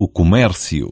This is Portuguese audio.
o comércio.